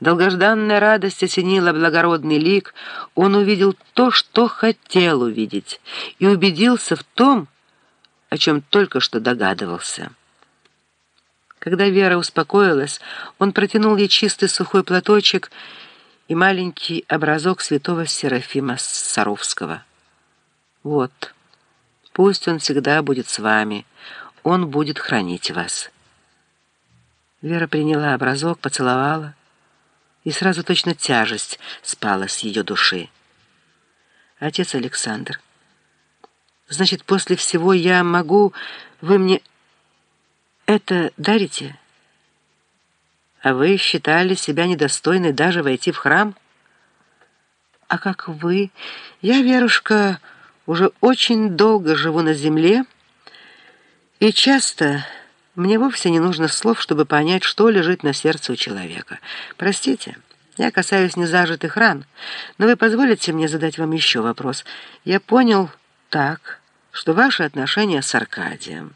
Долгожданная радость осенила благородный лик, он увидел то, что хотел увидеть, и убедился в том, о чем только что догадывался. Когда Вера успокоилась, он протянул ей чистый сухой платочек и маленький образок святого Серафима Саровского. «Вот, пусть он всегда будет с вами, он будет хранить вас». Вера приняла образок, поцеловала, и сразу точно тяжесть спала с ее души. «Отец Александр, значит, после всего я могу... Вы мне это дарите? А вы считали себя недостойной даже войти в храм? А как вы? Я, Верушка, уже очень долго живу на земле, и часто мне вовсе не нужно слов, чтобы понять, что лежит на сердце у человека. Простите, я касаюсь незажитых ран, но вы позволите мне задать вам еще вопрос. Я понял так, что ваши отношения с Аркадием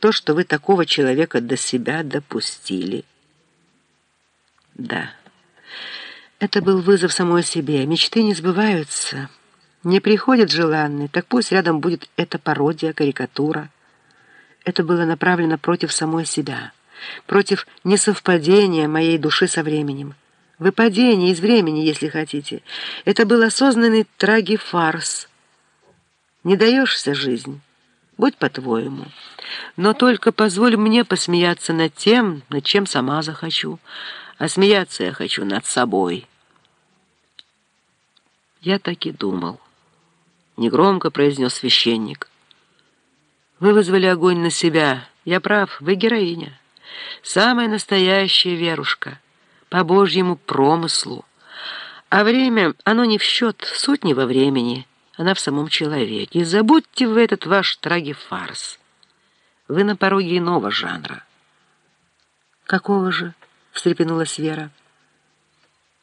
то, что вы такого человека до себя допустили. Да, это был вызов самой себе. Мечты не сбываются. Не приходит желанный, так пусть рядом будет эта пародия, карикатура. Это было направлено против самой себя, против несовпадения моей души со временем. Выпадение из времени, если хотите. Это был осознанный трагифарс. Не даешься жизнь, будь по-твоему. Но только позволь мне посмеяться над тем, над чем сама захочу. А смеяться я хочу над собой. Я так и думал. Негромко произнес священник. Вы вызвали огонь на себя. Я прав, вы героиня. Самая настоящая верушка. По Божьему промыслу. А время, оно не в счет, суть не во времени. Она в самом человеке. Забудьте вы этот ваш трагифарс. Вы на пороге иного жанра. Какого же? встрепенулась Вера.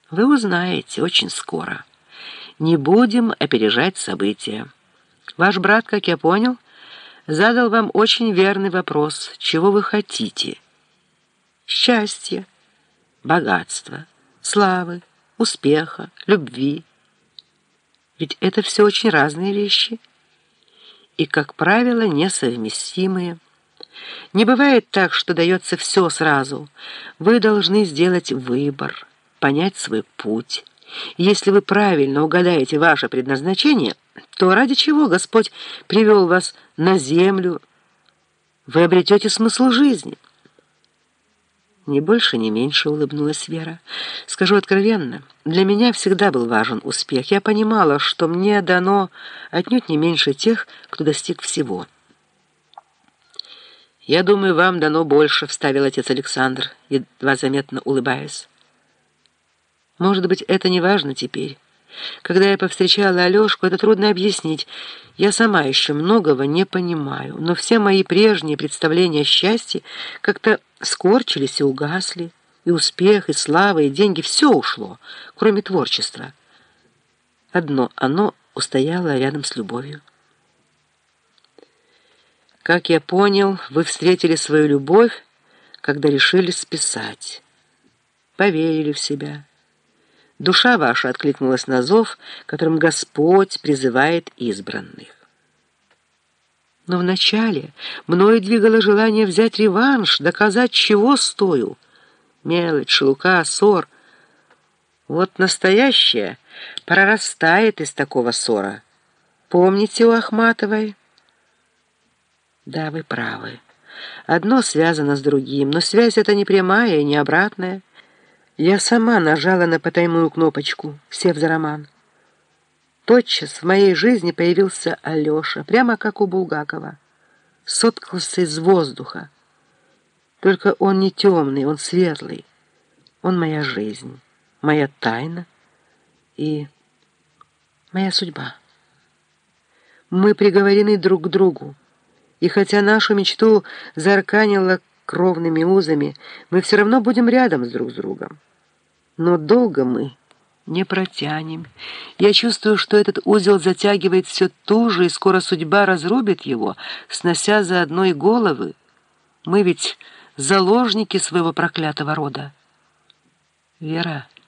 Вы узнаете очень скоро. Не будем опережать события. Ваш брат, как я понял, задал вам очень верный вопрос, чего вы хотите. Счастья, богатства, славы, успеха, любви. Ведь это все очень разные вещи и, как правило, несовместимые. Не бывает так, что дается все сразу. Вы должны сделать выбор, понять свой путь. Если вы правильно угадаете ваше предназначение, то ради чего Господь привел вас на землю, вы обретете смысл жизни. Ни больше, ни меньше улыбнулась Вера. Скажу откровенно, для меня всегда был важен успех. Я понимала, что мне дано отнюдь не меньше тех, кто достиг всего. «Я думаю, вам дано больше», — вставил отец Александр, едва заметно улыбаясь. «Может быть, это не важно теперь. Когда я повстречала Алешку, это трудно объяснить. Я сама еще многого не понимаю, но все мои прежние представления о счастье как-то скорчились и угасли. И успех, и слава, и деньги — все ушло, кроме творчества. Одно оно устояло рядом с любовью. Как я понял, вы встретили свою любовь, когда решили списать. Поверили в себя. Душа ваша откликнулась на зов, которым Господь призывает избранных. Но вначале мною двигало желание взять реванш, доказать, чего стою. Мелочь, шелука, ссор. Вот настоящее прорастает из такого ссора. Помните у Ахматовой? Да, вы правы. Одно связано с другим, но связь эта не прямая и не обратная. Я сама нажала на потаймую кнопочку, сев за роман. Тотчас в моей жизни появился Алеша, прямо как у Булгакова. Соткался из воздуха. Только он не темный, он светлый. Он моя жизнь, моя тайна и моя судьба. Мы приговорены друг к другу. И хотя нашу мечту заарканило кровными узами, мы все равно будем рядом с друг с другом. Но долго мы не протянем. Я чувствую, что этот узел затягивает все туже, и скоро судьба разрубит его, снося за одной головы. Мы ведь заложники своего проклятого рода. Вера,